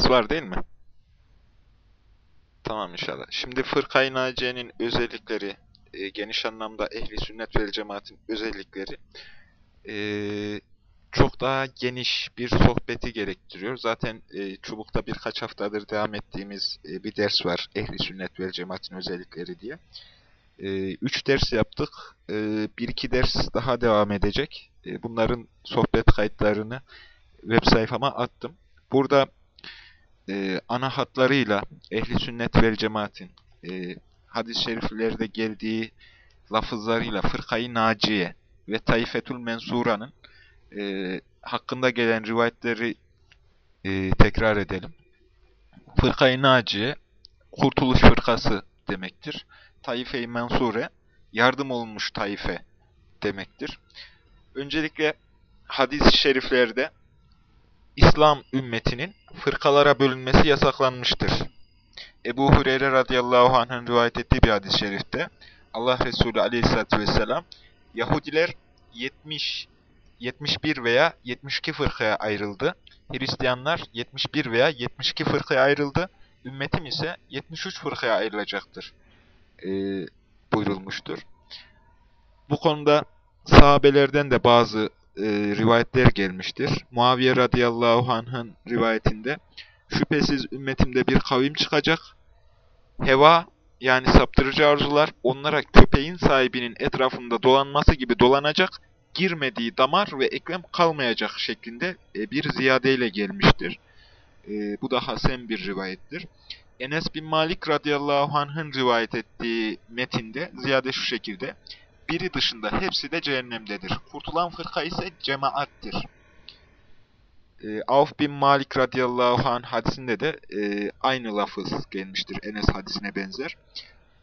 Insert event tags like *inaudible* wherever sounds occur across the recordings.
ses var değil mi? Tamam inşallah. Şimdi Fırkayı Naciye'nin özellikleri, e, geniş anlamda ehli sünnet vel cemaatin özellikleri e, çok daha geniş bir sohbeti gerektiriyor. Zaten e, Çubuk'ta birkaç haftadır devam ettiğimiz e, bir ders var. Ehli sünnet vel cemaatin özellikleri diye. E, üç ders yaptık. E, bir iki ders daha devam edecek. E, bunların sohbet kayıtlarını web sayfama attım. Burada e, ana hatlarıyla ehli sünnet vel cemaatin e, hadis-i şeriflerde geldiği lafızlarıyla Fırkayı Naciye ve Taifetül Mensura'nın e, hakkında gelen rivayetleri e, tekrar edelim. Fırkayı Naciye, Kurtuluş Fırkası demektir. Taife-i Mensure, yardım olunmuş taife demektir. Öncelikle hadis-i şeriflerde İslam ümmetinin fırkalara bölünmesi yasaklanmıştır. Ebu Hureyre radıyallahu anh'ın rivayet ettiği bir hadis-i şerifte Allah Resulü aleyhissalatü vesselam Yahudiler 70, 71 veya 72 fırkaya ayrıldı. Hristiyanlar 71 veya 72 fırkaya ayrıldı. Ümmetim ise 73 fırkaya ayrılacaktır. E, buyurulmuştur. Bu konuda sahabelerden de bazı e, rivayetler gelmiştir. Muaviye radıyallahu anh'ın rivayetinde şüphesiz ümmetimde bir kavim çıkacak. Heva yani saptırıcı arzular onlara köpeğin sahibinin etrafında dolanması gibi dolanacak, girmediği damar ve eklem kalmayacak şeklinde e, bir ziyadeyle gelmiştir. E, bu da hasen bir rivayettir. Enes bin Malik radıyallahu anh'ın rivayet ettiği metinde ziyade şu şekilde biri dışında hepsi de cehennemdedir. Kurtulan fırka ise cemaattir. E, Avf bin Malik radıyallahu anh hadisinde de e, aynı lafız gelmiştir. Enes hadisine benzer.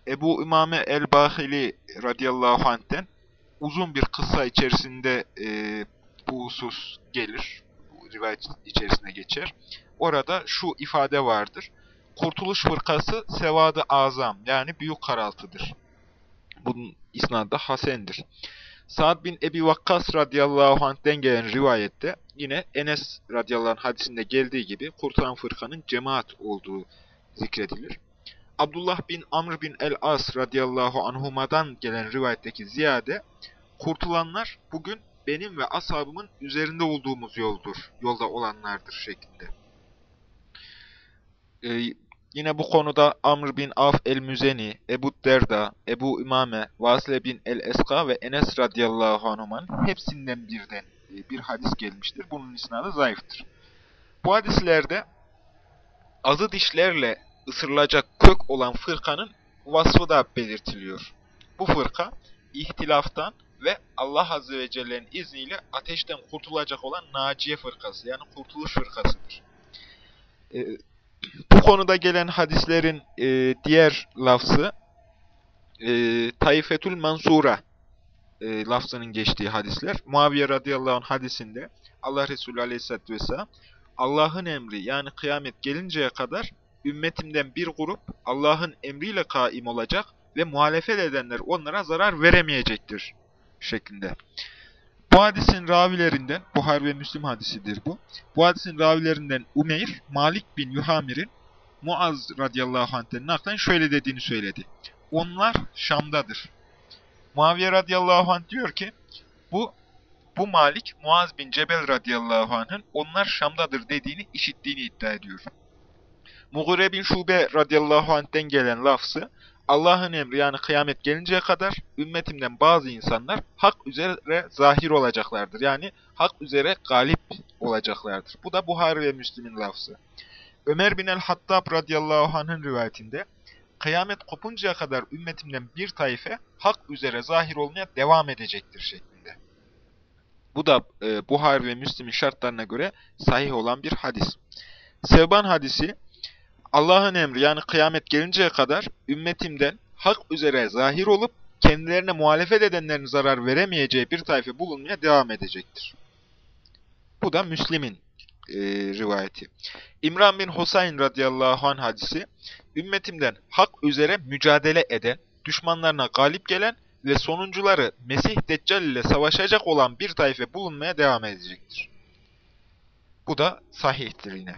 Ebu İmame el-Bahili radıyallahu anh'ten uzun bir kısa içerisinde e, bu husus gelir. Bu rivayet içerisine geçer. Orada şu ifade vardır. Kurtuluş fırkası sevadı azam yani büyük karaltıdır. Bunun isnadı Hasen'dir. Sa'd bin Ebi Vakkas radıyallahu anh'den gelen rivayette yine Enes radıyallahu anh hadisinde geldiği gibi kurtulan fırkanın cemaat olduğu zikredilir. Abdullah bin Amr bin el-As radıyallahu anhuma'dan gelen rivayetteki ziyade kurtulanlar bugün benim ve ashabımın üzerinde olduğumuz yoldur, yolda olanlardır şeklinde. Ee, Yine bu konuda Amr bin Af el-Müzeni, Ebu Derda, Ebu İmame, Vasile bin el-Eska ve Enes radıyallahu anhuman hepsinden birden e, bir hadis gelmiştir. Bunun isnadı zayıftır. Bu hadislerde azı dişlerle ısırılacak kök olan fırkanın vasfı da belirtiliyor. Bu fırka ihtilaftan ve Allah Azze ve Celle'nin izniyle ateşten kurtulacak olan Naciye fırkası yani kurtuluş fırkasıdır. Ee, bu konuda gelen hadislerin e, diğer lafzı e, Taifetül Mansura e, lafzının geçtiği hadisler. Muaviye radıyallahu anh hadisinde Allah Resulü aleyhisselatü vesselam Allah'ın emri yani kıyamet gelinceye kadar ümmetimden bir grup Allah'ın emriyle kaim olacak ve muhalefet edenler onlara zarar veremeyecektir şeklinde. Bu hadisin ravilerinden, Buhar ve Müslim hadisidir bu. Bu hadisin ravilerinden Umeyr, Malik bin Yuhamir'in Muaz radıyallahu anh'ten naklen şöyle dediğini söyledi. Onlar Şam'dadır. Muaviye radıyallahu anh diyor ki, bu bu Malik, Muaz bin Cebel radıyallahu anh'ın onlar Şam'dadır dediğini işittiğini iddia ediyor. Mughire bin Şube radıyallahu anh'ten gelen lafzı, Allah'ın emri yani kıyamet gelinceye kadar ümmetimden bazı insanlar hak üzere zahir olacaklardır. Yani hak üzere galip olacaklardır. Bu da Buhari ve Müslim'in lafzı. Ömer bin el-Hattab radıyallahu anh'ın rivayetinde kıyamet kopuncaya kadar ümmetimden bir taife hak üzere zahir olmaya devam edecektir şeklinde. Bu da e, Buhari ve Müslim'in şartlarına göre sahih olan bir hadis. Sevban hadisi Allah'ın emri yani kıyamet gelinceye kadar ümmetimden hak üzere zahir olup kendilerine muhalefet edenlerin zarar veremeyeceği bir tayfe bulunmaya devam edecektir. Bu da Müslim'in e, rivayeti. İmran bin Husayn radıyallahu anh hadisi, ümmetimden hak üzere mücadele eden, düşmanlarına galip gelen ve sonuncuları Mesih Deccal ile savaşacak olan bir tayfe bulunmaya devam edecektir. Bu da sahihtir yine.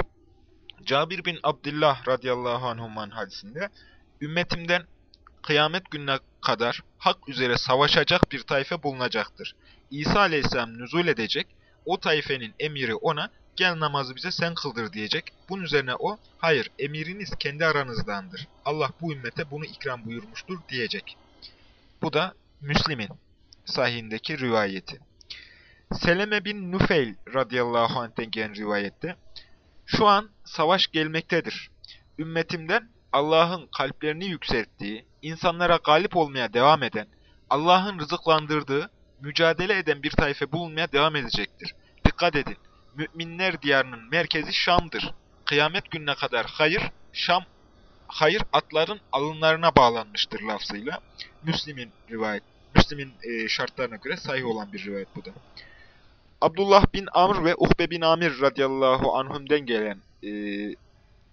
Cabir bin Abdullah radıyallahu anhuman hadisinde ümmetimden kıyamet gününe kadar hak üzere savaşacak bir tayfe bulunacaktır. İsa aleyhisselam nüzul edecek, o tayfenin emiri ona gel namazı bize sen kıldır diyecek. Bunun üzerine o, hayır emiriniz kendi aranızdandır. Allah bu ümmete bunu ikram buyurmuştur diyecek. Bu da Müslim'in sahihindeki rivayeti. Seleme bin Nufeyl radıyallahu anh'ten gelen rivayette, şu an savaş gelmektedir. Ümmetimden Allah'ın kalplerini yükselttiği, insanlara galip olmaya devam eden, Allah'ın rızıklandırdığı, mücadele eden bir tayfe bulunmaya devam edecektir. Dikkat edin, müminler diyarının merkezi Şam'dır. Kıyamet gününe kadar hayır, Şam, hayır atların alınlarına bağlanmıştır lafzıyla. Müslim'in rivayet, Müslim'in e, şartlarına göre sahih olan bir rivayet bu da. Abdullah bin Amr ve Uhbe bin Amir radıyallahu anhum'den gelen e,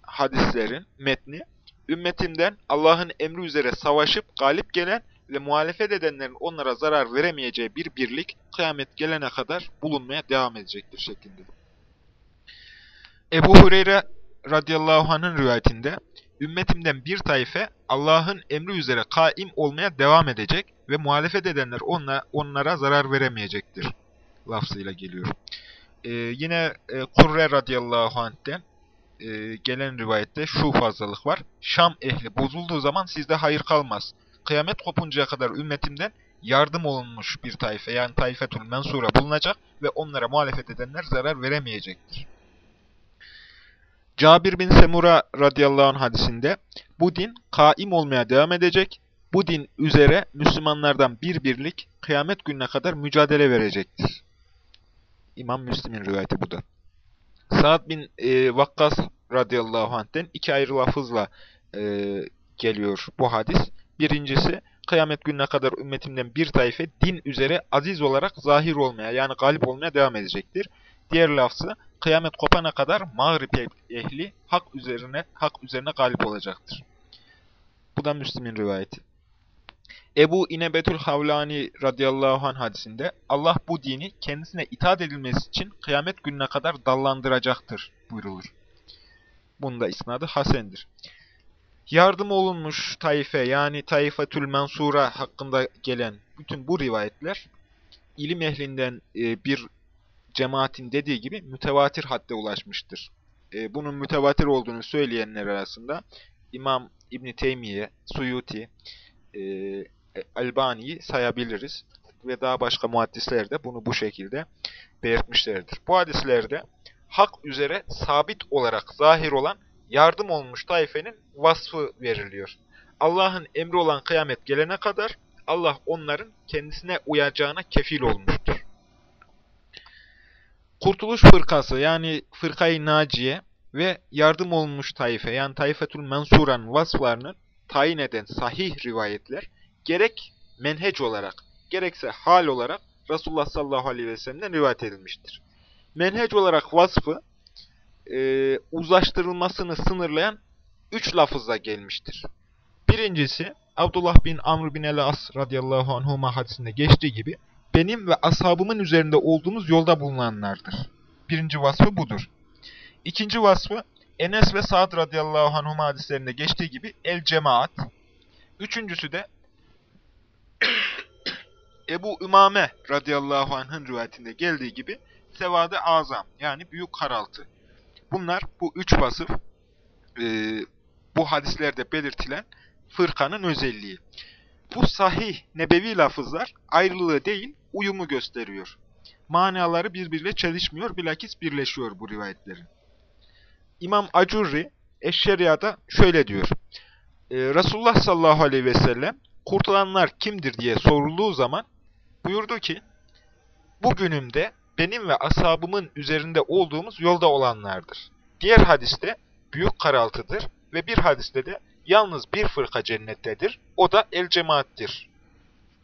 hadislerin metni, ümmetimden Allah'ın emri üzere savaşıp galip gelen ve muhalefet edenlerin onlara zarar veremeyeceği bir birlik kıyamet gelene kadar bulunmaya devam edecektir şeklinde. Ebu Hureyre radıyallahu anh'ın rivayetinde ümmetimden bir tayfe Allah'ın emri üzere kaim olmaya devam edecek ve muhalefet edenler onla, onlara zarar veremeyecektir. Lafzıyla geliyor. Ee, yine e, Kurre radıyallahu anh'ten e, gelen rivayette şu fazlalık var. Şam ehli bozulduğu zaman sizde hayır kalmaz. Kıyamet kopuncaya kadar ümmetimden yardım olunmuş bir tayfe yani tayfetul mensura bulunacak ve onlara muhalefet edenler zarar veremeyecektir. Cabir bin Semura radıyallahu anh hadisinde bu din kaim olmaya devam edecek. Bu din üzere Müslümanlardan bir birlik kıyamet gününe kadar mücadele verecektir. İmam Müslim'in rivayeti bu da. Sa'd bin e, Vakkas radıyallahu anh'ten iki ayrı lafızla e, geliyor bu hadis. Birincisi, kıyamet gününe kadar ümmetimden bir tayfe din üzere aziz olarak zahir olmaya yani galip olmaya devam edecektir. Diğer lafzı, kıyamet kopana kadar mağrib ehli hak üzerine hak üzerine galip olacaktır. Bu da Müslim'in rivayeti. Ebu İnebetül Havlani radıyallahu anh hadisinde Allah bu dini kendisine itaat edilmesi için kıyamet gününe kadar dallandıracaktır buyrulur. Bunda isnadı Hasen'dir. Yardım olunmuş taife yani Taifetül Mensura hakkında gelen bütün bu rivayetler ilim ehlinden e, bir cemaatin dediği gibi mütevatir hadde ulaşmıştır. E, bunun mütevatir olduğunu söyleyenler arasında İmam İbni Teymiye, Suyuti, e, Albani'yi sayabiliriz. Ve daha başka muhaddisler de bunu bu şekilde belirtmişlerdir. Bu hadislerde hak üzere sabit olarak zahir olan yardım olmuş taifenin vasfı veriliyor. Allah'ın emri olan kıyamet gelene kadar Allah onların kendisine uyacağına kefil olmuştur. Kurtuluş fırkası yani fırkayı naciye ve yardım olmuş taife yani taifetul mensuran vasflarını tayin eden sahih rivayetler gerek menheç olarak gerekse hal olarak Resulullah sallallahu aleyhi ve sellem'den rivayet edilmiştir. Menheç olarak vasfı e, uzlaştırılmasını sınırlayan üç lafızla gelmiştir. Birincisi Abdullah bin Amr bin el-As radıyallahu anhuma hadisinde geçtiği gibi benim ve ashabımın üzerinde olduğumuz yolda bulunanlardır. Birinci vasfı budur. İkinci vasfı Enes ve Sa'd radıyallahu anhuma hadislerinde geçtiği gibi el cemaat. Üçüncüsü de *coughs* Ebu Ümame radıyallahu anh'ın rivayetinde geldiği gibi sevadı azam yani büyük karaltı. Bunlar bu üç vasıf e, bu hadislerde belirtilen fırkanın özelliği. Bu sahih nebevi lafızlar ayrılığı değil uyumu gösteriyor. Manaları birbiriyle çelişmiyor bilakis birleşiyor bu rivayetlerin. İmam Acurri Eşşeriya'da şöyle diyor. E, Resulullah sallallahu aleyhi ve sellem kurtulanlar kimdir diye sorulduğu zaman buyurdu ki bugünümde benim ve ashabımın üzerinde olduğumuz yolda olanlardır. Diğer hadiste büyük karaltıdır ve bir hadiste de yalnız bir fırka cennettedir. O da el cemaattir.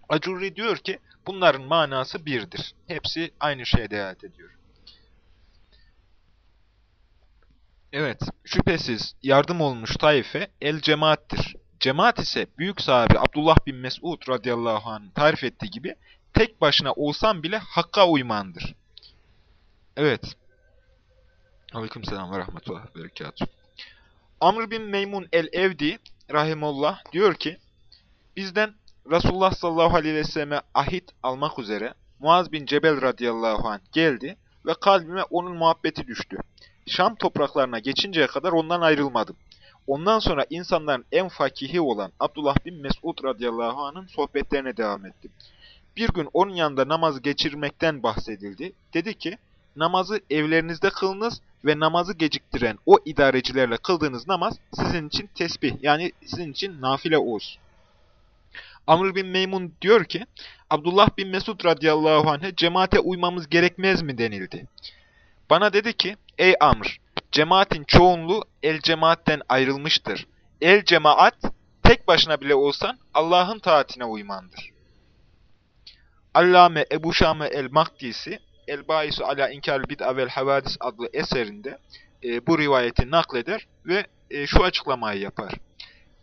Acurri diyor ki bunların manası birdir. Hepsi aynı şeye delalet ediyor. Evet, şüphesiz yardım olmuş taife el cemaattir. Cemaat ise büyük sahibi Abdullah bin Mesud radıyallahu anh tarif ettiği gibi tek başına olsam bile hakka uymandır. Evet. Aleykümselam ve rahmetullah ve berekatuhu. Amr bin Meymun el-Evdi rahimullah diyor ki, bizden Resulullah sallallahu aleyhi ve selleme ahit almak üzere Muaz bin Cebel radıyallahu anh geldi ve kalbime onun muhabbeti düştü. Şam topraklarına geçinceye kadar ondan ayrılmadım. Ondan sonra insanların en fakihi olan Abdullah bin Mesud radıyallahu anh'ın sohbetlerine devam ettim. Bir gün onun yanında namazı geçirmekten bahsedildi. Dedi ki, namazı evlerinizde kılınız ve namazı geciktiren o idarecilerle kıldığınız namaz sizin için tesbih yani sizin için nafile olsun. Amr bin Meymun diyor ki, Abdullah bin Mesud radıyallahu anh'e cemaate uymamız gerekmez mi denildi. Bana dedi ki, ey Amr, cemaatin çoğunluğu el cemaatten ayrılmıştır. El cemaat, tek başına bile olsan Allah'ın taatine uymandır. Allame Ebu Şame el-Mahdisi, El-Baisu ala İnkar Bid'a vel Havadis adlı eserinde e, bu rivayeti nakleder ve e, şu açıklamayı yapar.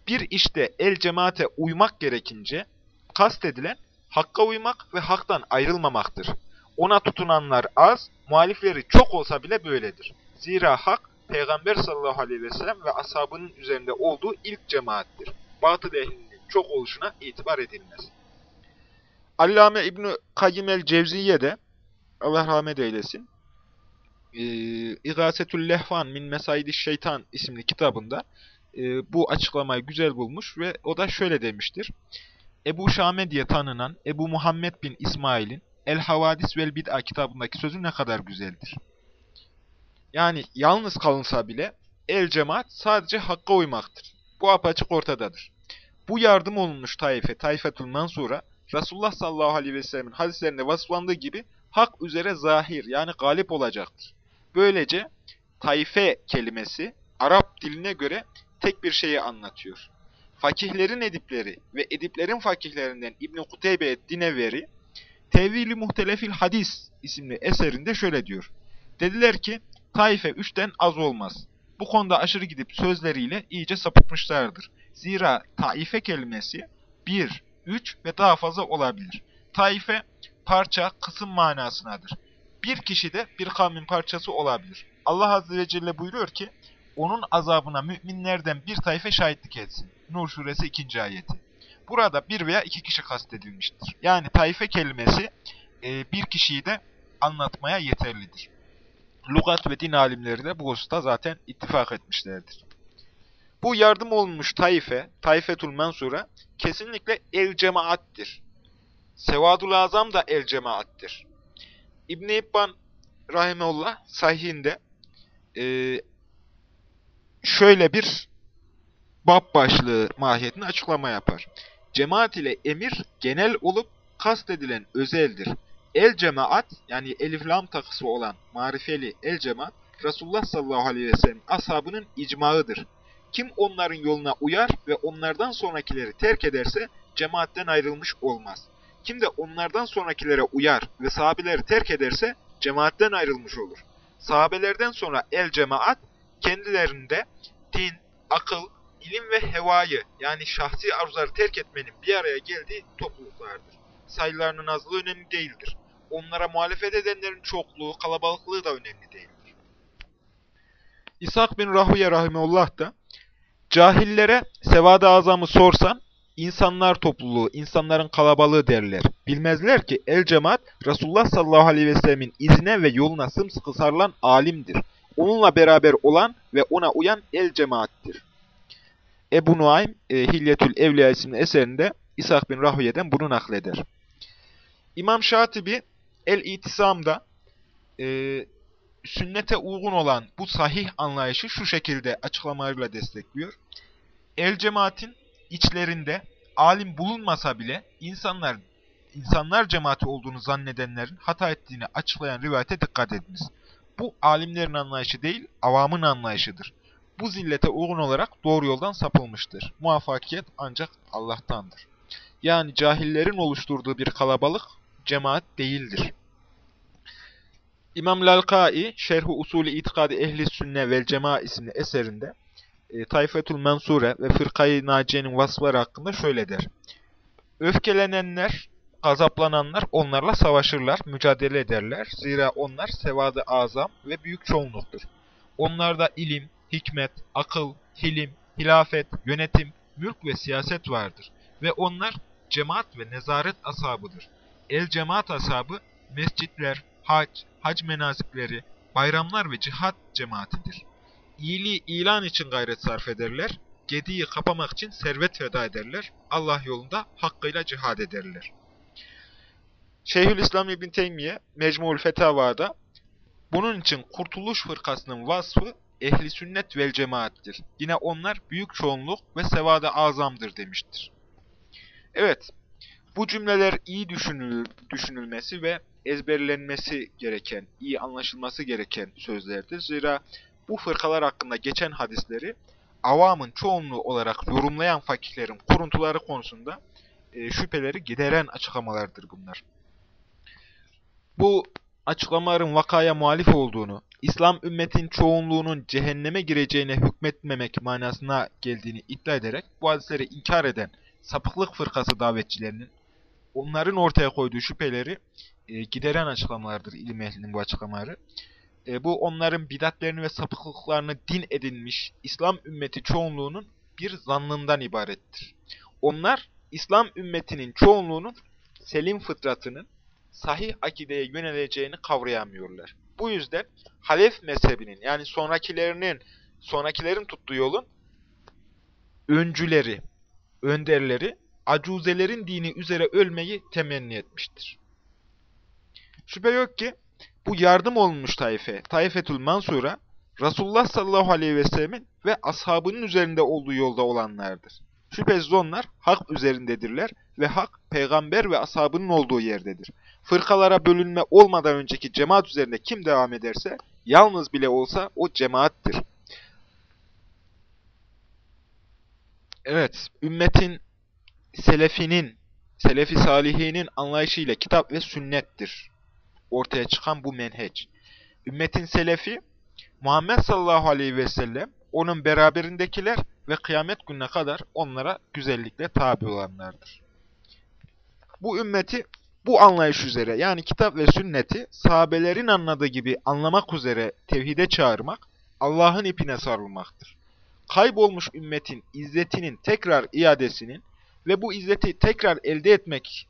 Bir işte el cemaate uymak gerekince kastedilen hakka uymak ve haktan ayrılmamaktır. Ona tutunanlar az, muhalifleri çok olsa bile böyledir. Zira hak, Peygamber sallallahu aleyhi ve sellem ve ashabının üzerinde olduğu ilk cemaattir. Batıl ehlinin çok oluşuna itibar edilmez. Allame İbni Kayyim el-Cevziye de, Allah rahmet eylesin, e, Lehvan min Mesaidi Şeytan isimli kitabında e, bu açıklamayı güzel bulmuş ve o da şöyle demiştir. Ebu Şame diye tanınan Ebu Muhammed bin İsmail'in El Havadis vel Bid'a kitabındaki sözü ne kadar güzeldir. Yani yalnız kalınsa bile el cemaat sadece hakka uymaktır. Bu apaçık ortadadır. Bu yardım olunmuş taife, taifetül mansura, Resulullah sallallahu aleyhi ve sellemin hadislerinde vasıflandığı gibi hak üzere zahir yani galip olacaktır. Böylece taife kelimesi Arap diline göre tek bir şeyi anlatıyor. Fakihlerin edipleri ve ediplerin fakihlerinden İbn-i Kuteybe Dineveri, Tevili Muhtelefil Hadis isimli eserinde şöyle diyor. Dediler ki, taife üçten az olmaz. Bu konuda aşırı gidip sözleriyle iyice sapıtmışlardır. Zira taife kelimesi bir, üç ve daha fazla olabilir. Taife, parça, kısım manasınadır. Bir kişi de bir kavmin parçası olabilir. Allah Azze ve Celle buyuruyor ki, onun azabına müminlerden bir tayfe şahitlik etsin. Nur suresi 2. ayeti. Burada bir veya iki kişi kastedilmiştir. Yani tayfe kelimesi e, bir kişiyi de anlatmaya yeterlidir. Lugat ve din alimleri de bu hususta zaten ittifak etmişlerdir. Bu yardım olunmuş taife, taifetul mensura kesinlikle el cemaattir. Sevadul azam da el cemaattir. İbn-i İbban rahimeullah sahihinde e, şöyle bir bab başlığı mahiyetini açıklama yapar. Cemaat ile emir genel olup kastedilen özeldir. El cemaat yani elif lam takısı olan marifeli el cemaat Resulullah sallallahu aleyhi ve sellem ashabının icmağıdır. Kim onların yoluna uyar ve onlardan sonrakileri terk ederse cemaatten ayrılmış olmaz. Kim de onlardan sonrakilere uyar ve sahabeleri terk ederse cemaatten ayrılmış olur. Sahabelerden sonra el cemaat kendilerinde din, akıl, ilim ve hevayı yani şahsi arzuları terk etmenin bir araya geldiği topluluklardır. Sayılarının azlığı önemli değildir. Onlara muhalefet edenlerin çokluğu, kalabalıklığı da önemli değildir. İshak bin Rahuye Rahimeullah da Cahillere sevad-ı azamı sorsan, insanlar topluluğu, insanların kalabalığı derler. Bilmezler ki el cemaat Resulullah sallallahu aleyhi ve sellemin izine ve yoluna sımsıkı sarılan alimdir. Onunla beraber olan ve ona uyan el cemaattir. Ebu Nuaym e, Hilyetül Evliya isimli eserinde İshak bin Rahüye'den bunu nakleder. İmam Şatibi El-İtisam'da e, sünnete uygun olan bu sahih anlayışı şu şekilde açıklamalarıyla destekliyor. El cemaatin içlerinde alim bulunmasa bile insanlar insanlar cemaati olduğunu zannedenlerin hata ettiğini açıklayan rivayete dikkat ediniz. Bu alimlerin anlayışı değil, avamın anlayışıdır. Bu zillete uygun olarak doğru yoldan sapılmıştır. Muvaffakiyet ancak Allah'tandır. Yani cahillerin oluşturduğu bir kalabalık cemaat değildir. İmam Lalkai, Şerhu Usulü İtikadi Ehli Sünne vel Cema isimli eserinde e, Tayfetul Mensure ve Fırkayı Naciye'nin vasıfları hakkında şöyle der. Öfkelenenler, gazaplananlar onlarla savaşırlar, mücadele ederler. Zira onlar sevadı azam ve büyük çoğunluktur. Onlarda ilim, hikmet, akıl, hilim, hilafet, yönetim, mülk ve siyaset vardır. Ve onlar cemaat ve nezaret ashabıdır. El cemaat ashabı mescitler, hac, hac menazikleri, bayramlar ve cihat cemaatidir. İyiliği ilan için gayret sarf ederler, gediği kapamak için servet feda ederler, Allah yolunda hakkıyla cihad ederler. Şeyhülislam İbn Teymiye Mecmuül Fetava'da bunun için Kurtuluş Fırkasının vasfı ehli sünnet vel cemaattir. Yine onlar büyük çoğunluk ve sevada azamdır demiştir. Evet, bu cümleler iyi düşünül düşünülmesi ve ezberlenmesi gereken, iyi anlaşılması gereken sözlerdir. Zira bu fırkalar hakkında geçen hadisleri avamın çoğunluğu olarak yorumlayan fakihlerin kuruntuları konusunda e, şüpheleri gideren açıklamalardır bunlar. Bu açıklamaların vakaya muhalif olduğunu, İslam ümmetin çoğunluğunun cehenneme gireceğine hükmetmemek manasına geldiğini iddia ederek bu hadisleri inkar eden sapıklık fırkası davetçilerinin onların ortaya koyduğu şüpheleri e, gideren açıklamalardır ilim ehlinin bu açıklamaları. E, bu onların bidatlerini ve sapıklıklarını din edinmiş İslam ümmeti çoğunluğunun bir zannından ibarettir. Onlar İslam ümmetinin çoğunluğunun selim fıtratının sahih akideye yöneleceğini kavrayamıyorlar. Bu yüzden Halef mezhebinin yani sonrakilerinin sonrakilerin tuttuğu yolun öncüleri, önderleri acuzelerin dini üzere ölmeyi temenni etmiştir. Şüphe yok ki bu yardım olunmuş taife, Taifetül Mansura, Resulullah sallallahu aleyhi ve sellemin ve ashabının üzerinde olduğu yolda olanlardır. Şüphesiz onlar hak üzerindedirler ve hak peygamber ve ashabının olduğu yerdedir. Fırkalara bölünme olmadan önceki cemaat üzerinde kim devam ederse, yalnız bile olsa o cemaattir. Evet, ümmetin selefinin, selefi salihinin anlayışıyla kitap ve sünnettir. Ortaya çıkan bu menheç. Ümmetin selefi, Muhammed sallallahu aleyhi ve sellem, onun beraberindekiler ve kıyamet gününe kadar onlara güzellikle tabi olanlardır. Bu ümmeti bu anlayış üzere yani kitap ve sünneti sahabelerin anladığı gibi anlamak üzere tevhide çağırmak, Allah'ın ipine sarılmaktır. Kaybolmuş ümmetin izzetinin tekrar iadesinin ve bu izzeti tekrar elde etmek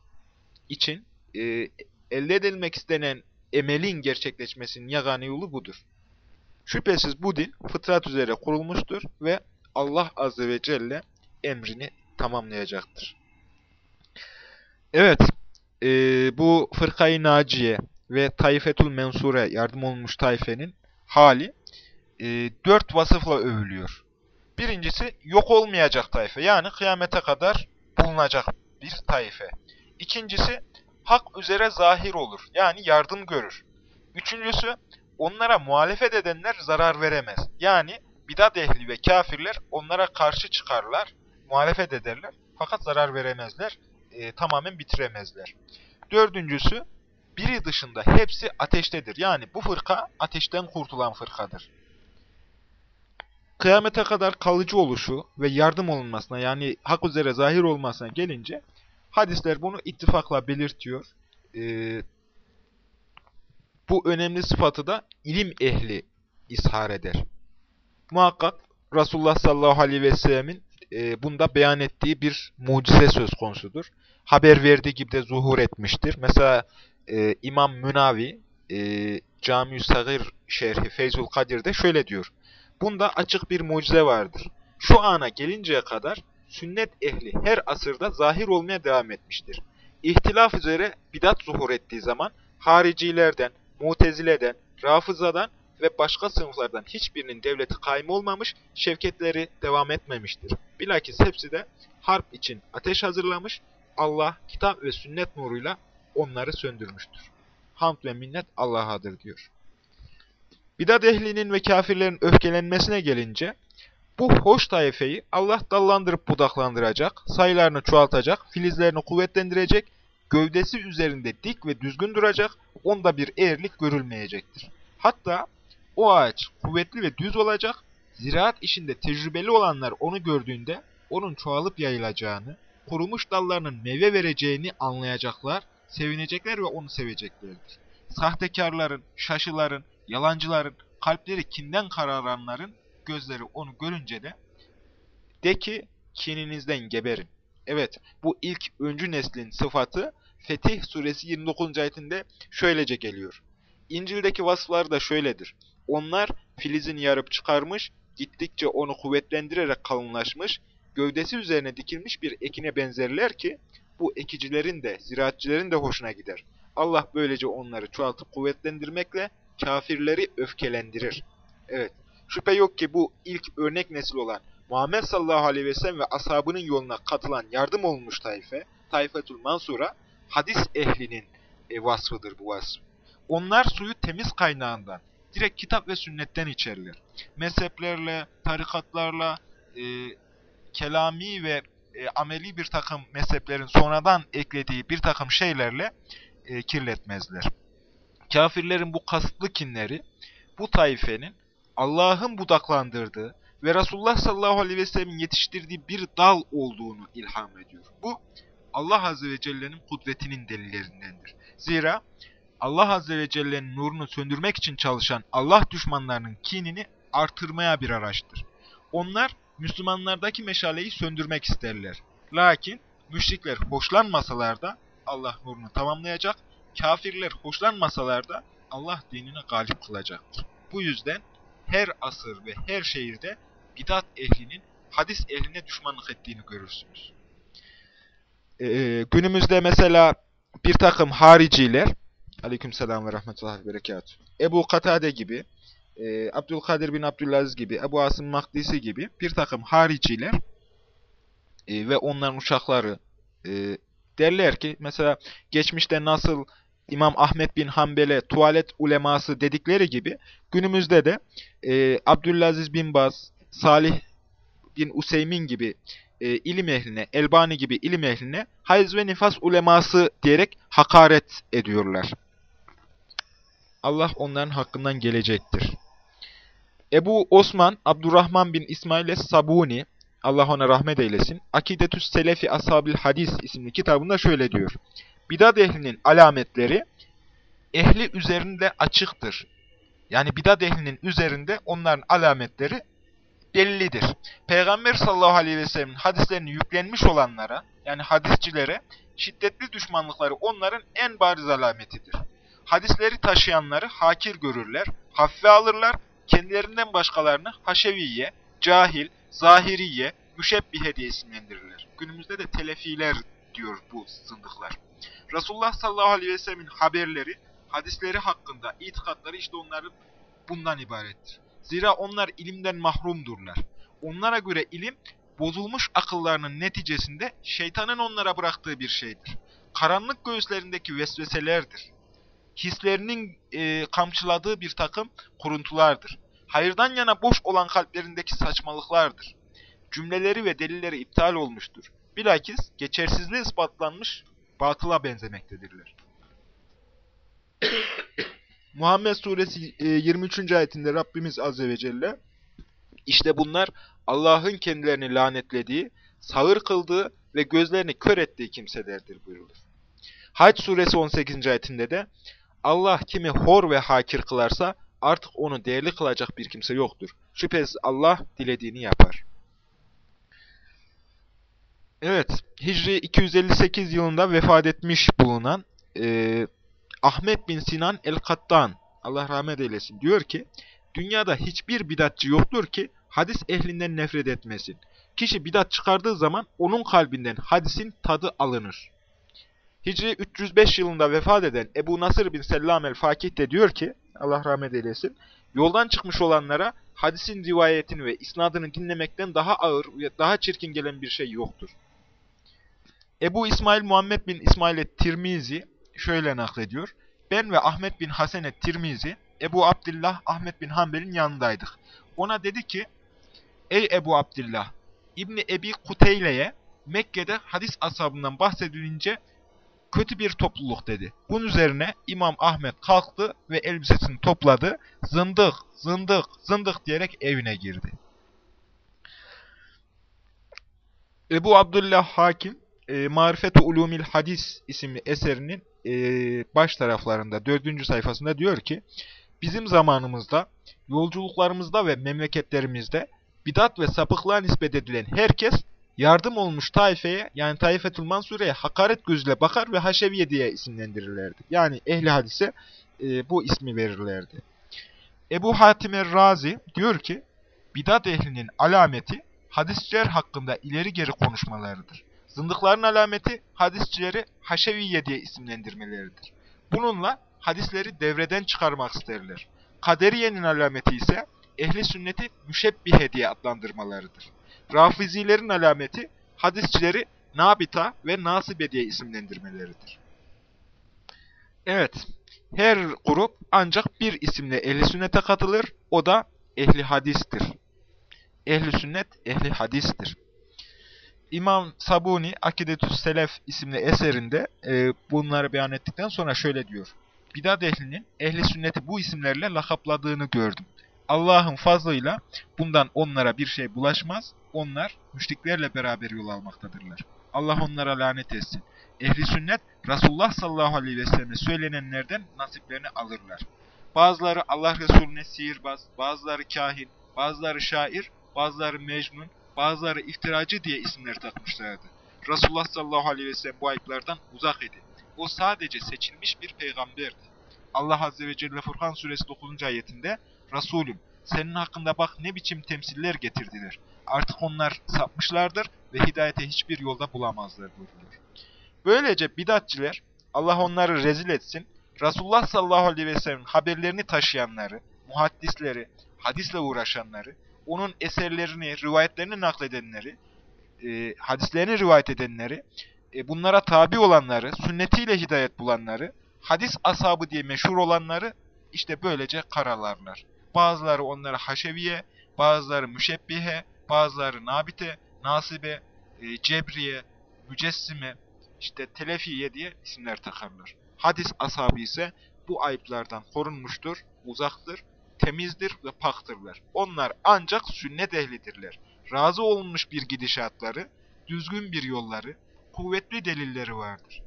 için e, elde edilmek istenen emelin gerçekleşmesinin yagane yolu budur. Şüphesiz bu din fıtrat üzere kurulmuştur ve Allah Azze ve Celle emrini tamamlayacaktır. Evet, e, bu Fırkayı Naciye ve Taifetul Mensure yardım olmuş taifenin hali e, dört vasıfla övülüyor. Birincisi yok olmayacak taife yani kıyamete kadar bulunacak bir taife. İkincisi hak üzere zahir olur yani yardım görür. Üçüncüsü onlara muhalefet edenler zarar veremez. Yani bidat ehli ve kafirler onlara karşı çıkarlar, muhalefet ederler fakat zarar veremezler, e, tamamen bitiremezler. Dördüncüsü, biri dışında hepsi ateştedir. Yani bu fırka ateşten kurtulan fırkadır. Kıyamete kadar kalıcı oluşu ve yardım olunmasına yani hak üzere zahir olmasına gelince hadisler bunu ittifakla belirtiyor. Ee, bu önemli sıfatı da ilim ehli ishar eder. Muhakkak Resulullah sallallahu aleyhi ve sellemin e, bunda beyan ettiği bir mucize söz konusudur. Haber verdiği gibi de zuhur etmiştir. Mesela e, İmam Münavi e, Cami-ü Sagir Şerhi Feyzul Kadir'de şöyle diyor. Bunda açık bir mucize vardır. Şu ana gelinceye kadar sünnet ehli her asırda zahir olmaya devam etmiştir. İhtilaf üzere bidat zuhur ettiği zaman haricilerden, mutezileden, rafızadan ve başka sınıflardan hiçbirinin devleti kaym olmamış, şevketleri devam etmemiştir. Bilakis hepsi de harp için ateş hazırlamış, Allah kitap ve sünnet nuruyla onları söndürmüştür. Hamd ve minnet Allah'adır diyor. Bidat ehlinin ve kafirlerin öfkelenmesine gelince, bu hoş taifeyi Allah dallandırıp budaklandıracak, sayılarını çoğaltacak, filizlerini kuvvetlendirecek, gövdesi üzerinde dik ve düzgün duracak, onda bir eğrilik görülmeyecektir. Hatta o ağaç kuvvetli ve düz olacak, ziraat işinde tecrübeli olanlar onu gördüğünde onun çoğalıp yayılacağını, kurumuş dallarının meyve vereceğini anlayacaklar, sevinecekler ve onu seveceklerdir. Sahtekarların, şaşıların, yalancıların, kalpleri kinden kararanların gözleri onu görünce de de ki kininizden geberin. Evet bu ilk öncü neslin sıfatı Fetih suresi 29. ayetinde şöylece geliyor. İncil'deki vasıflar da şöyledir. Onlar filizini yarıp çıkarmış, gittikçe onu kuvvetlendirerek kalınlaşmış, gövdesi üzerine dikilmiş bir ekine benzerler ki bu ekicilerin de ziraatçilerin de hoşuna gider. Allah böylece onları çoğaltıp kuvvetlendirmekle kafirleri öfkelendirir. Evet, şüphe yok ki bu ilk örnek nesil olan Muhammed sallallahu aleyhi ve sellem ve ashabının yoluna katılan yardım olmuş taife, Taifetul Mansura, hadis ehlinin e, vasfıdır bu vasf. Onlar suyu temiz kaynağından, direkt kitap ve sünnetten içerler. Mezheplerle, tarikatlarla, e, kelami ve e, ameli bir takım mezheplerin sonradan eklediği bir takım şeylerle e, kirletmezler. Kafirlerin bu kasıtlı kinleri, bu taifenin Allah'ın budaklandırdığı ve Resulullah sallallahu aleyhi ve sellem'in yetiştirdiği bir dal olduğunu ilham ediyor. Bu Allah azze ve celle'nin kudretinin delillerindendir. Zira Allah azze ve celle'nin nurunu söndürmek için çalışan Allah düşmanlarının kinini artırmaya bir araçtır. Onlar Müslümanlardaki meşaleyi söndürmek isterler. Lakin müşrikler hoşlanmasalar da Allah nurunu tamamlayacak, kafirler hoşlanmasalar da Allah dinini galip kılacaktır. Bu yüzden her asır ve her şehirde bidat ehlinin hadis ehline düşmanlık ettiğini görürsünüz. Ee, günümüzde mesela bir takım hariciler, aleykümselam ve rahmetullahi ve berekatuhu, Ebu Katade gibi, e, Abdülkadir bin Abdülaziz gibi, Ebu Asım Makdisi gibi bir takım hariciler e, ve onların uşakları e, derler ki, mesela geçmişte nasıl İmam Ahmet bin Hanbel'e tuvalet uleması dedikleri gibi, günümüzde de e, Abdülaziz bin Baz, Salih bin Useymin gibi e, ilim ehline, Elbani gibi ilim ehline hayız ve nifas uleması diyerek hakaret ediyorlar. Allah onların hakkından gelecektir. Ebu Osman Abdurrahman bin İsmail Sabuni, Allah ona rahmet eylesin, Akidetüs Selefi Ashabil Hadis isimli kitabında şöyle diyor. Bidat ehlinin alametleri ehli üzerinde açıktır. Yani bidat ehlinin üzerinde onların alametleri bellidir. Peygamber sallallahu aleyhi ve sellem'in hadislerini yüklenmiş olanlara, yani hadisçilere, şiddetli düşmanlıkları onların en bariz alametidir. Hadisleri taşıyanları hakir görürler, hafife alırlar, kendilerinden başkalarını haşeviye, cahil, zahiriye, müşebbihe diye isimlendirirler. Günümüzde de telefiler diyor bu zındıklar. Resulullah sallallahu aleyhi ve sellemin haberleri, hadisleri hakkında itikatları işte onların bundan ibarettir. Zira onlar ilimden mahrumdurlar. Onlara göre ilim, bozulmuş akıllarının neticesinde şeytanın onlara bıraktığı bir şeydir. Karanlık göğüslerindeki vesveselerdir. Hislerinin e, kamçıladığı bir takım kuruntulardır. Hayırdan yana boş olan kalplerindeki saçmalıklardır. Cümleleri ve delilleri iptal olmuştur. Bilakis geçersizliği ispatlanmış batıla benzemektedirler. *coughs* Muhammed suresi 23. E, ayetinde Rabbimiz Azze ve Celle işte bunlar Allah'ın kendilerini lanetlediği, sağır kıldığı ve gözlerini kör ettiği kimselerdir buyurulur. Hac suresi 18. ayetinde de Allah kimi hor ve hakir kılarsa artık onu değerli kılacak bir kimse yoktur. Şüphesiz Allah dilediğini yapar. Evet, Hicri 258 yılında vefat etmiş bulunan e, Ahmet bin Sinan el-Kattan, Allah rahmet eylesin, diyor ki, dünyada hiçbir bidatçı yoktur ki hadis ehlinden nefret etmesin. Kişi bidat çıkardığı zaman onun kalbinden hadisin tadı alınır. Hicri 305 yılında vefat eden Ebu Nasır bin Sellam el-Fakih de diyor ki, Allah rahmet eylesin, yoldan çıkmış olanlara hadisin rivayetini ve isnadını dinlemekten daha ağır daha çirkin gelen bir şey yoktur. Ebu İsmail Muhammed bin İsmail Tirmizi şöyle naklediyor. Ben ve Ahmet bin Hasene Tirmizi, Ebu Abdillah Ahmet bin Hanbel'in yanındaydık. Ona dedi ki, Ey Ebu Abdillah, İbni Ebi Kuteyle'ye Mekke'de hadis ashabından bahsedilince kötü bir topluluk dedi. Bunun üzerine İmam Ahmet kalktı ve elbisesini topladı. Zındık, zındık, zındık diyerek evine girdi. Ebu Abdullah Hakim, e, Marifet-i Ulumil Hadis isimli eserinin e, baş taraflarında, dördüncü sayfasında diyor ki, bizim zamanımızda, yolculuklarımızda ve memleketlerimizde bidat ve sapıklığa nispet edilen herkes yardım olmuş taifeye yani Taifetül Mansure'ye hakaret gözüyle bakar ve Haşeviye diye isimlendirirlerdi. Yani ehli hadise e, bu ismi verirlerdi. Ebu Hatim er-Razi diyor ki, bidat ehlinin alameti hadisçiler hakkında ileri geri konuşmalarıdır. Zındıkların alameti hadisçileri Haşeviye diye isimlendirmeleridir. Bununla hadisleri devreden çıkarmak isterler. Kaderiyenin alameti ise ehli sünneti müşebbihe diye adlandırmalarıdır. Rafizilerin alameti hadisçileri nabita ve nasibe diye isimlendirmeleridir. Evet, her grup ancak bir isimle ehli sünnete katılır, o da ehli hadistir. Ehli sünnet, ehli hadistir. İmam Sabuni Akidetüs Selef isimli eserinde e, bunları beyan ettikten sonra şöyle diyor. Bidat ehlinin ehli sünneti bu isimlerle lakapladığını gördüm. Allah'ın fazlıyla bundan onlara bir şey bulaşmaz. Onlar müşriklerle beraber yol almaktadırlar. Allah onlara lanet etsin. Ehli sünnet Resulullah sallallahu aleyhi ve selleme söylenenlerden nasiplerini alırlar. Bazıları Allah Resulüne sihirbaz, bazıları kahin, bazıları şair, bazıları mecnun, bazıları iftiracı diye isimler takmışlardı. Resulullah sallallahu aleyhi ve sellem bu ayıplardan uzak idi. O sadece seçilmiş bir peygamberdi. Allah azze ve celle Furkan suresi 9. ayetinde Resulüm senin hakkında bak ne biçim temsiller getirdiler. Artık onlar sapmışlardır ve hidayete hiçbir yolda bulamazlar buyuruyor. Böylece bidatçiler Allah onları rezil etsin, Resulullah sallallahu aleyhi ve sellem'in haberlerini taşıyanları, muhaddisleri, hadisle uğraşanları, onun eserlerini, rivayetlerini nakledenleri, e, hadislerini rivayet edenleri, e, bunlara tabi olanları, sünnetiyle hidayet bulanları, hadis ashabı diye meşhur olanları işte böylece karalarlar. Bazıları onlara haşeviye, bazıları müşebbihe, bazıları nabite, nasibe, e, cebriye, mücessime, işte telefiye diye isimler takarlar. Hadis ashabı ise bu ayıplardan korunmuştur, uzaktır, temizdir ve paktırlar. Onlar ancak sünnet ehlidirler. Razı olunmuş bir gidişatları, düzgün bir yolları, kuvvetli delilleri vardır.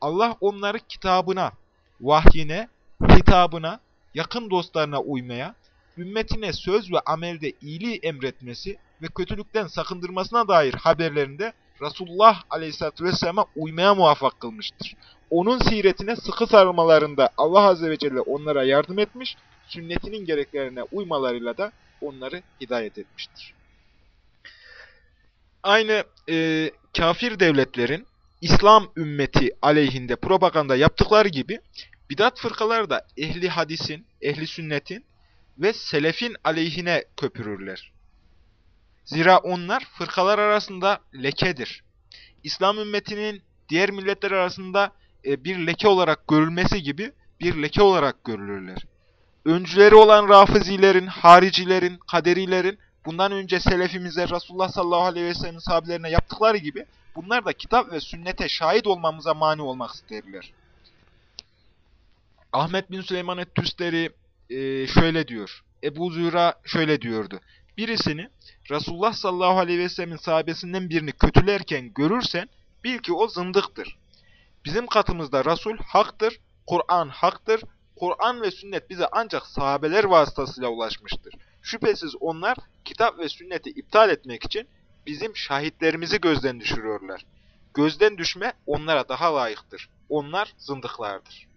Allah onları kitabına, vahyine, hitabına, yakın dostlarına uymaya, ümmetine söz ve amelde iyiliği emretmesi ve kötülükten sakındırmasına dair haberlerinde Resulullah Aleyhisselatü Vesselam'a uymaya muvaffak kılmıştır. Onun siretine sıkı sarılmalarında Allah Azze ve Celle onlara yardım etmiş, sünnetinin gereklerine uymalarıyla da onları hidayet etmiştir. Aynı e, kafir devletlerin İslam ümmeti aleyhinde propaganda yaptıkları gibi bidat fırkaları da ehli hadisin, ehli sünnetin ve selefin aleyhine köpürürler. Zira onlar fırkalar arasında lekedir. İslam ümmetinin diğer milletler arasında e, bir leke olarak görülmesi gibi bir leke olarak görülürler. Öncüleri olan rafizilerin, haricilerin, kaderilerin bundan önce selefimize Resulullah sallallahu aleyhi ve sellem sahabelerine yaptıkları gibi bunlar da kitap ve sünnete şahit olmamıza mani olmak isterler. Ahmet bin Süleyman et-Tüsteri e, şöyle diyor. Ebu Züra şöyle diyordu. Birisini Resulullah sallallahu aleyhi ve sellemin sahabesinden birini kötülerken görürsen bil ki o zındıktır. Bizim katımızda Resul haktır, Kur'an haktır, Kur'an ve sünnet bize ancak sahabeler vasıtasıyla ulaşmıştır. Şüphesiz onlar kitap ve sünneti iptal etmek için bizim şahitlerimizi gözden düşürüyorlar. Gözden düşme onlara daha layıktır. Onlar zındıklardır.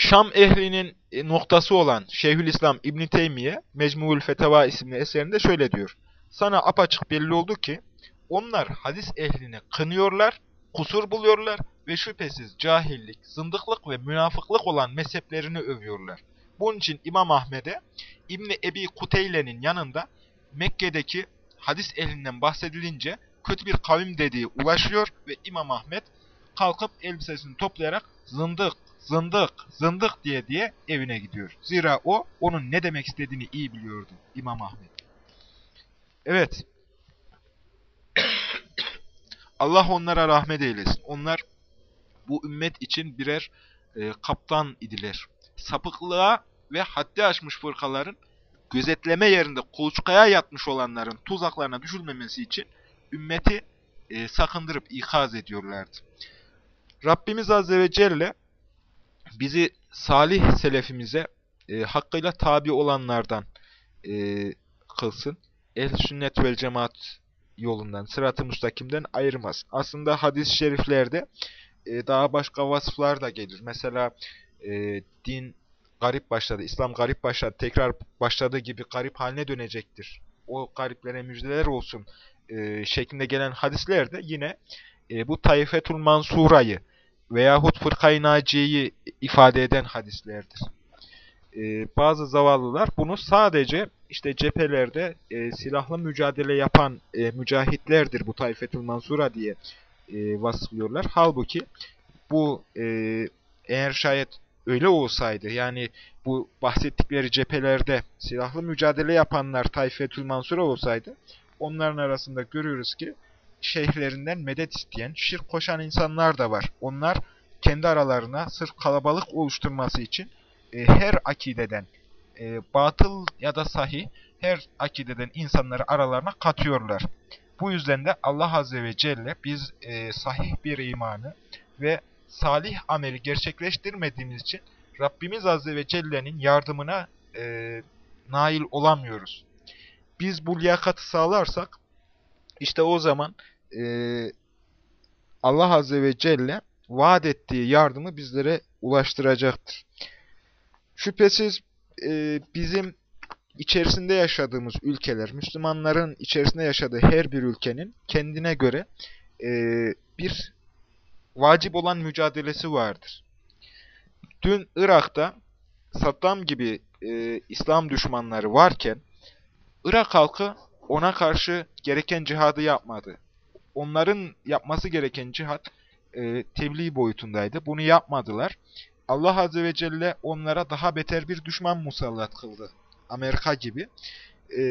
Şam ehlinin e, noktası olan Şeyhülislam İbn Teymiye Mecmuül Feteva isimli eserinde şöyle diyor. Sana apaçık belli oldu ki onlar hadis ehlini kınıyorlar, kusur buluyorlar ve şüphesiz cahillik, zındıklık ve münafıklık olan mezheplerini övüyorlar. Bunun için İmam Ahmed'e İbni Ebi Kuteyle'nin yanında Mekke'deki hadis ehlinden bahsedilince kötü bir kavim dediği ulaşıyor ve İmam Ahmed kalkıp elbisesini toplayarak zındık, zındık, zındık diye diye evine gidiyor. Zira o onun ne demek istediğini iyi biliyordu İmam Ahmed. Evet. *coughs* Allah onlara rahmet eylesin. Onlar bu ümmet için birer e, kaptan idiler. Sapıklığa ve haddi aşmış fırkaların gözetleme yerinde kuluçkaya yatmış olanların tuzaklarına düşülmemesi için ümmeti e, sakındırıp ikaz ediyorlardı. Rabbimiz Azze ve Celle bizi salih selefimize e, hakkıyla tabi olanlardan e, kılsın. Ehl sünnet vel cemaat yolundan, sırat-ı müstakimden ayırmaz. Aslında hadis-i şeriflerde e, daha başka vasıflar da gelir. Mesela e, din garip başladı, İslam garip başladı, tekrar başladığı gibi garip haline dönecektir. O gariplere müjdeler olsun e, şeklinde gelen hadislerde yine e, bu Taifetul Mansura'yı veyahut Fırkay Naciye'yi ifade eden hadislerdir. E, bazı zavallılar bunu sadece işte cephelerde e, silahlı mücadele yapan e, mücahitlerdir bu Taifetul Mansura diye e, vasıflıyorlar. Halbuki bu e, eğer şayet öyle olsaydı yani bu bahsettikleri cephelerde silahlı mücadele yapanlar Taifetül Mansura olsaydı onların arasında görüyoruz ki şeyhlerinden medet isteyen, şirk koşan insanlar da var. Onlar kendi aralarına sırf kalabalık oluşturması için e, her akideden, e, batıl ya da sahih, her akideden insanları aralarına katıyorlar. Bu yüzden de Allah Azze ve Celle biz e, sahih bir imanı ve salih ameli gerçekleştirmediğimiz için Rabbimiz Azze ve Celle'nin yardımına e, nail olamıyoruz. Biz bu liyakatı sağlarsak işte o zaman e, Allah Azze ve Celle vaat ettiği yardımı bizlere ulaştıracaktır. Şüphesiz e, bizim içerisinde yaşadığımız ülkeler, Müslümanların içerisinde yaşadığı her bir ülkenin kendine göre e, bir vacip olan mücadelesi vardır. Dün Irak'ta Saddam gibi e, İslam düşmanları varken Irak halkı ona karşı gereken cihadı yapmadı. Onların yapması gereken cihat e, tebliğ boyutundaydı. Bunu yapmadılar. Allah Azze ve Celle onlara daha beter bir düşman musallat kıldı. Amerika gibi. E,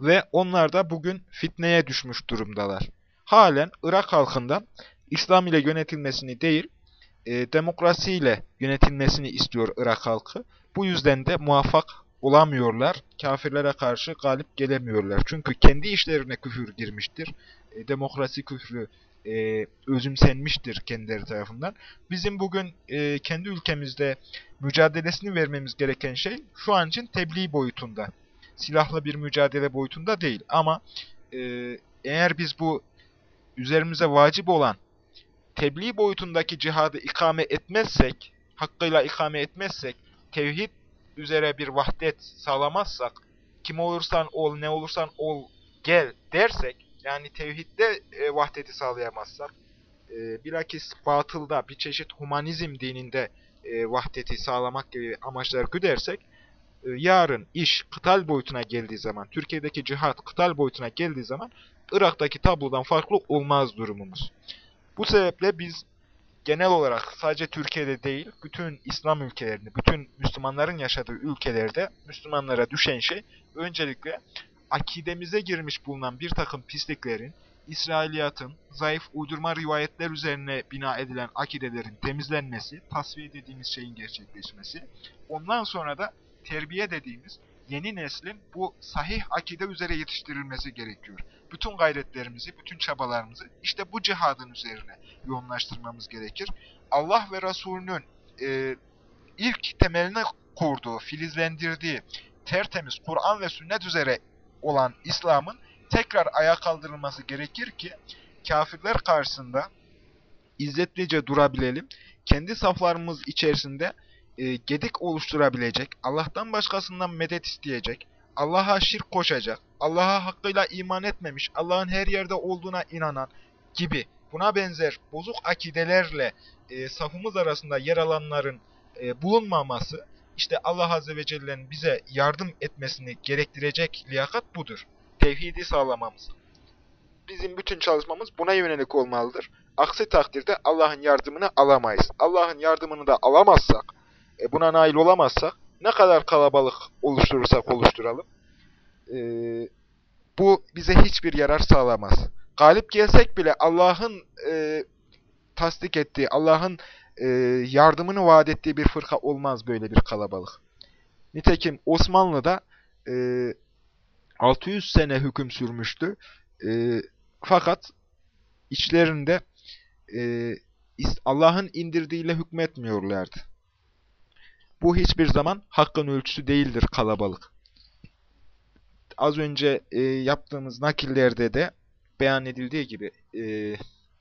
ve onlar da bugün fitneye düşmüş durumdalar. Halen Irak halkından İslam ile yönetilmesini değil, e, demokrasiyle yönetilmesini istiyor Irak halkı. Bu yüzden de muvaffak olamıyorlar. Kafirlere karşı galip gelemiyorlar. Çünkü kendi işlerine küfür girmiştir. E, demokrasi küfrü e, özümsenmiştir kendileri tarafından. Bizim bugün e, kendi ülkemizde mücadelesini vermemiz gereken şey şu an için tebliğ boyutunda. Silahlı bir mücadele boyutunda değil. Ama e, eğer biz bu üzerimize vacip olan tebliğ boyutundaki cihadı ikame etmezsek, hakkıyla ikame etmezsek, tevhid üzere bir vahdet sağlamazsak, kim olursan ol, ne olursan ol, gel dersek, yani tevhidde e, vahdeti sağlayamazsak, e, bilakis batılda bir çeşit humanizm dininde e, vahdeti sağlamak gibi amaçlar güdersek, e, yarın iş kıtal boyutuna geldiği zaman, Türkiye'deki cihat kıtal boyutuna geldiği zaman, Irak'taki tablodan farklı olmaz durumumuz. Bu sebeple biz genel olarak sadece Türkiye'de değil, bütün İslam ülkelerinde, bütün Müslümanların yaşadığı ülkelerde Müslümanlara düşen şey öncelikle akidemize girmiş bulunan bir takım pisliklerin, İsrailiyatın, zayıf uydurma rivayetler üzerine bina edilen akidelerin temizlenmesi, tasfiye dediğimiz şeyin gerçekleşmesi, ondan sonra da terbiye dediğimiz yeni neslin bu sahih akide üzere yetiştirilmesi gerekiyor. Bütün gayretlerimizi, bütün çabalarımızı işte bu cihadın üzerine yoğunlaştırmamız gerekir. Allah ve Resulünün e, ilk temeline kurduğu, filizlendirdiği tertemiz Kur'an ve sünnet üzere olan İslam'ın tekrar ayağa kaldırılması gerekir ki kafirler karşısında izzetlice durabilelim. Kendi saflarımız içerisinde e, gedik oluşturabilecek, Allah'tan başkasından medet isteyecek, Allah'a şirk koşacak, Allah'a hakkıyla iman etmemiş, Allah'ın her yerde olduğuna inanan gibi buna benzer bozuk akidelerle e, safımız arasında yer alanların e, bulunmaması, işte Allah Azze ve Celle'nin bize yardım etmesini gerektirecek liyakat budur. Tevhidi sağlamamız. Bizim bütün çalışmamız buna yönelik olmalıdır. Aksi takdirde Allah'ın yardımını alamayız. Allah'ın yardımını da alamazsak, e, buna nail olamazsak, ne kadar kalabalık oluşturursak oluşturalım, e, bu bize hiçbir yarar sağlamaz. Galip gelsek bile Allah'ın e, tasdik ettiği, Allah'ın e, yardımını vaat ettiği bir fırka olmaz böyle bir kalabalık. Nitekim Osmanlı'da e, 600 sene hüküm sürmüştü. E, fakat içlerinde e, Allah'ın indirdiğiyle hükmetmiyorlardı. Bu hiçbir zaman hakkın ölçüsü değildir kalabalık. Az önce e, yaptığımız nakillerde de beyan edildiği gibi e,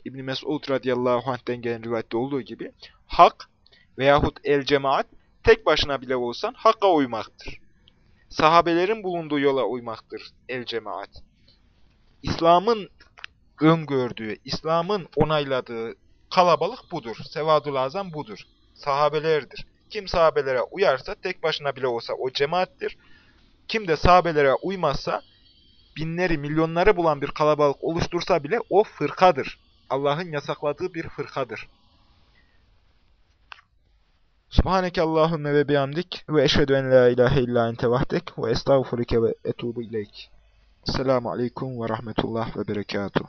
İbn Mesud radıyallahu anh'ten gelen rivayette olduğu gibi hak veyahut el cemaat tek başına bile olsan hakka uymaktır. Sahabelerin bulunduğu yola uymaktır el cemaat. İslam'ın öngördüğü, İslam'ın onayladığı kalabalık budur. Sevadul azam budur. Sahabelerdir. Kim sahabelere uyarsa tek başına bile olsa o cemaattir. Kim de sahabelere uymazsa binleri, milyonları bulan bir kalabalık oluştursa bile o fırkadır. Allah'ın yasakladığı bir fırkadır. Subhaneke Allahümme ve bihamdik ve eşhedü en la ilahe illa ente vahdek ve estağfurike ve etubu ileyk. Selamun aleyküm ve rahmetullah ve berekatuhu.